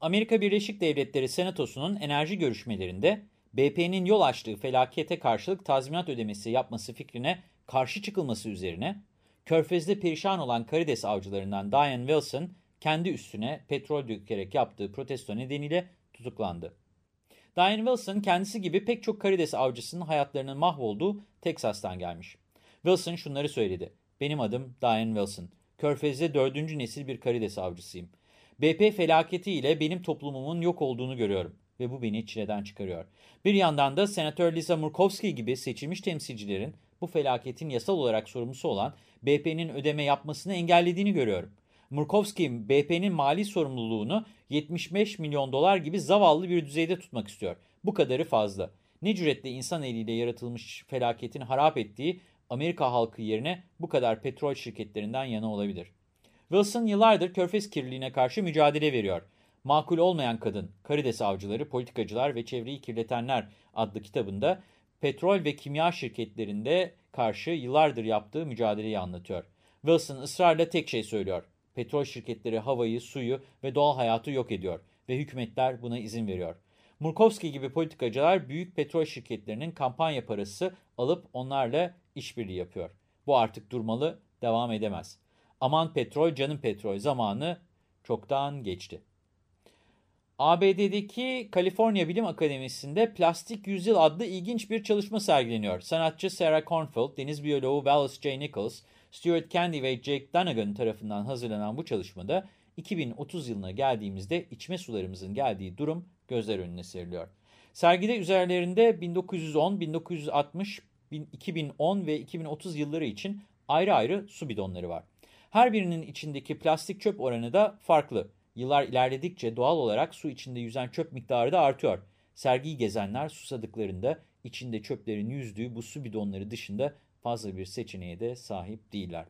Amerika Birleşik Devletleri Senatosu'nun enerji görüşmelerinde BP'nin yol açtığı felakete karşılık tazminat ödemesi yapması fikrine karşı çıkılması üzerine Körfez'de perişan olan karides avcılarından Diane Wilson kendi üstüne petrol dökerek yaptığı protesto nedeniyle tutuklandı. Diane Wilson kendisi gibi pek çok karides avcısının hayatlarının mahvolduğu Teksas'tan gelmiş. Wilson şunları söyledi. Benim adım Diane Wilson. Körfez'de dördüncü nesil bir karides avcısıyım. BP felaketiyle benim toplumumun yok olduğunu görüyorum ve bu beni çileden çıkarıyor. Bir yandan da Senatör Lisa Murkowski gibi seçilmiş temsilcilerin bu felaketin yasal olarak sorumlusu olan BP'nin ödeme yapmasını engellediğini görüyorum. Murkowski BP'nin mali sorumluluğunu 75 milyon dolar gibi zavallı bir düzeyde tutmak istiyor. Bu kadarı fazla. Ne cüretle insan eliyle yaratılmış felaketin harap ettiği Amerika halkı yerine bu kadar petrol şirketlerinden yana olabilir. Wilson yıllardır körfez kirliliğine karşı mücadele veriyor. Makul Olmayan Kadın, Karides Avcıları, Politikacılar ve Çevreyi Kirletenler adlı kitabında petrol ve kimya şirketlerinde karşı yıllardır yaptığı mücadeleyi anlatıyor. Wilson ısrarla tek şey söylüyor. Petrol şirketleri havayı, suyu ve doğal hayatı yok ediyor ve hükümetler buna izin veriyor. Murkowski gibi politikacılar büyük petrol şirketlerinin kampanya parası alıp onlarla işbirliği yapıyor. Bu artık durmalı, devam edemez. Aman petrol, canım petrol zamanı çoktan geçti. ABD'deki Kaliforniya Bilim Akademisi'nde Plastik Yüzyıl adlı ilginç bir çalışma sergileniyor. Sanatçı Sarah Kornfield, deniz biyoloğu Wallace J. Nichols, Stuart Candy ve Jake Donegan tarafından hazırlanan bu çalışmada 2030 yılına geldiğimizde içme sularımızın geldiği durum gözler önüne seriliyor. Sergide üzerlerinde 1910, 1960, 2010 ve 2030 yılları için ayrı ayrı su bidonları var. Her birinin içindeki plastik çöp oranı da farklı. Yıllar ilerledikçe doğal olarak su içinde yüzen çöp miktarı da artıyor. Sergiyi gezenler susadıklarında içinde çöplerin yüzdüğü bu su bidonları dışında fazla bir seçeneğe de sahip değiller.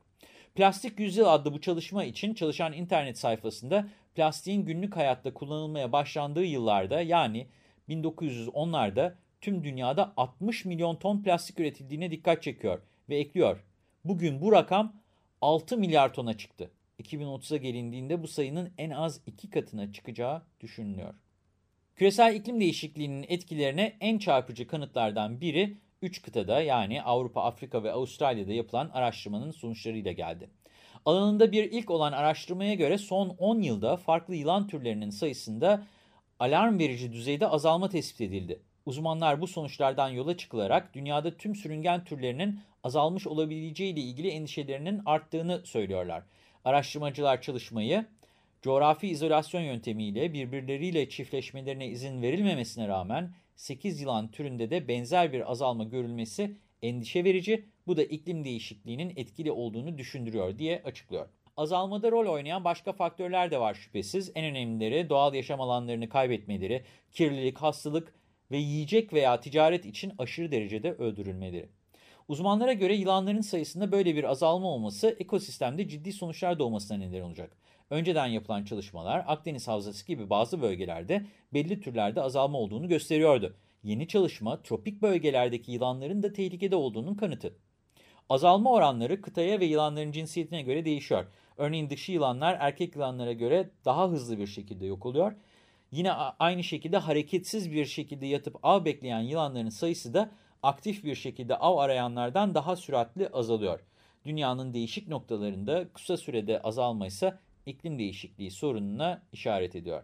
Plastik Yüzyıl adlı bu çalışma için çalışan internet sayfasında plastiğin günlük hayatta kullanılmaya başlandığı yıllarda yani 1910'larda tüm dünyada 60 milyon ton plastik üretildiğine dikkat çekiyor ve ekliyor. Bugün bu rakam 6 milyar tona çıktı. 2030'a gelindiğinde bu sayının en az iki katına çıkacağı düşünülüyor. Küresel iklim değişikliğinin etkilerine en çarpıcı kanıtlardan biri 3 kıtada yani Avrupa, Afrika ve Avustralya'da yapılan araştırmanın sonuçlarıyla geldi. Alanında bir ilk olan araştırmaya göre son 10 yılda farklı yılan türlerinin sayısında alarm verici düzeyde azalma tespit edildi. Uzmanlar bu sonuçlardan yola çıkılarak dünyada tüm sürüngen türlerinin azalmış olabileceği ile ilgili endişelerinin arttığını söylüyorlar. Araştırmacılar çalışmayı coğrafi izolasyon yöntemiyle birbirleriyle çiftleşmelerine izin verilmemesine rağmen 8 yılan türünde de benzer bir azalma görülmesi endişe verici, bu da iklim değişikliğinin etkili olduğunu düşündürüyor diye açıklıyor. Azalmada rol oynayan başka faktörler de var şüphesiz. En önemlileri doğal yaşam alanlarını kaybetmeleri, kirlilik, hastalık ve yiyecek veya ticaret için aşırı derecede öldürülmeleri. Uzmanlara göre yılanların sayısında böyle bir azalma olması ekosistemde ciddi sonuçlar doğmasına neden olacak. Önceden yapılan çalışmalar Akdeniz Havzası gibi bazı bölgelerde belli türlerde azalma olduğunu gösteriyordu. Yeni çalışma tropik bölgelerdeki yılanların da tehlikede olduğunun kanıtı. Azalma oranları kıtaya ve yılanların cinsiyetine göre değişiyor. Örneğin dişi yılanlar erkek yılanlara göre daha hızlı bir şekilde yok oluyor. Yine aynı şekilde hareketsiz bir şekilde yatıp av bekleyen yılanların sayısı da aktif bir şekilde av arayanlardan daha süratli azalıyor. Dünyanın değişik noktalarında kısa sürede azalma ise iklim değişikliği sorununa işaret ediyor.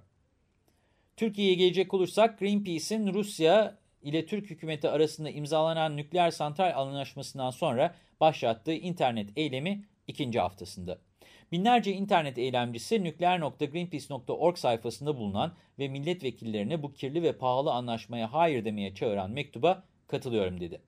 Türkiye'ye gelecek olursak Greenpeace'in Rusya ile Türk hükümeti arasında imzalanan nükleer santral anlaşmasından sonra başlattığı internet eylemi ikinci haftasında. Binlerce internet eylemcisi nükleer.greenpeace.org sayfasında bulunan ve milletvekillerine bu kirli ve pahalı anlaşmaya hayır demeye çağıran mektuba katılıyorum dedi.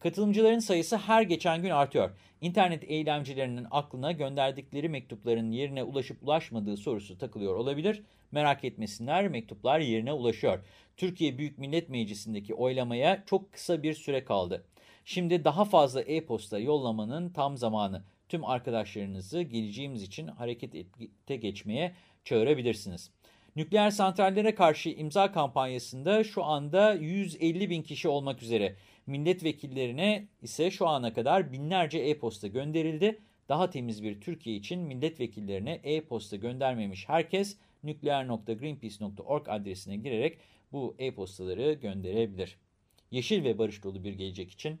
Katılımcıların sayısı her geçen gün artıyor. İnternet eylemcilerinin aklına gönderdikleri mektupların yerine ulaşıp ulaşmadığı sorusu takılıyor olabilir. Merak etmesinler mektuplar yerine ulaşıyor. Türkiye Büyük Millet Meclisi'ndeki oylamaya çok kısa bir süre kaldı. Şimdi daha fazla e-posta yollamanın tam zamanı. Tüm arkadaşlarınızı geleceğimiz için harekete geçmeye çağırabilirsiniz. Nükleer santrallere karşı imza kampanyasında şu anda 150 bin kişi olmak üzere. Milletvekillerine ise şu ana kadar binlerce e-posta gönderildi. Daha temiz bir Türkiye için milletvekillerine e-posta göndermemiş herkes nükleer.greenpeace.org adresine girerek bu e-postaları gönderebilir. Yeşil ve barış dolu bir gelecek için